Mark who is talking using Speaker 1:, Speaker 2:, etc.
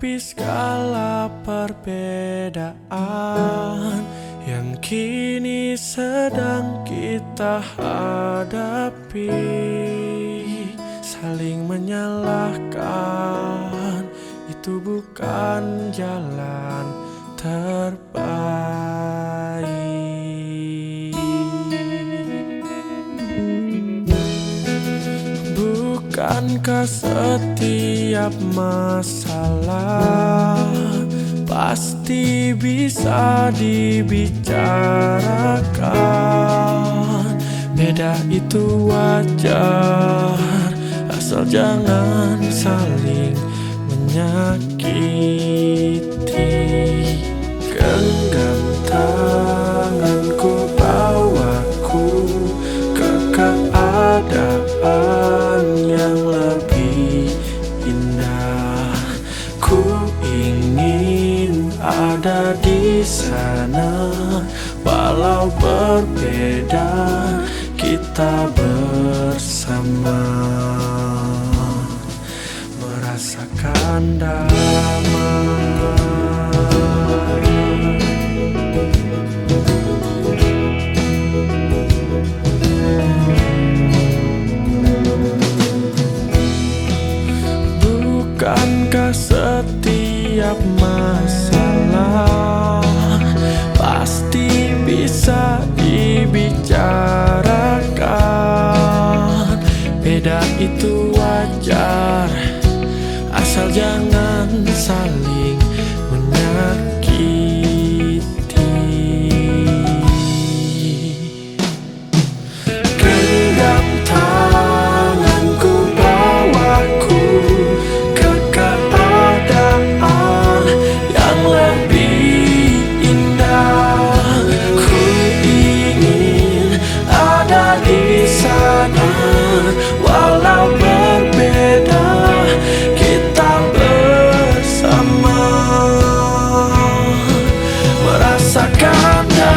Speaker 1: Hadapi segala perbedaan Yang kini sedang kita hadapi Saling menyalahkan Itu bukan jalan terbaik Bukankah setiap masalah Pasti bisa dibicarakan? Beda itu wajar Asal jangan saling menyakiti ada di sana. Walau berbeda kita bersama. Merasakan damai. Bukankah setiap itu wajar Asal jangan saling merasakan damai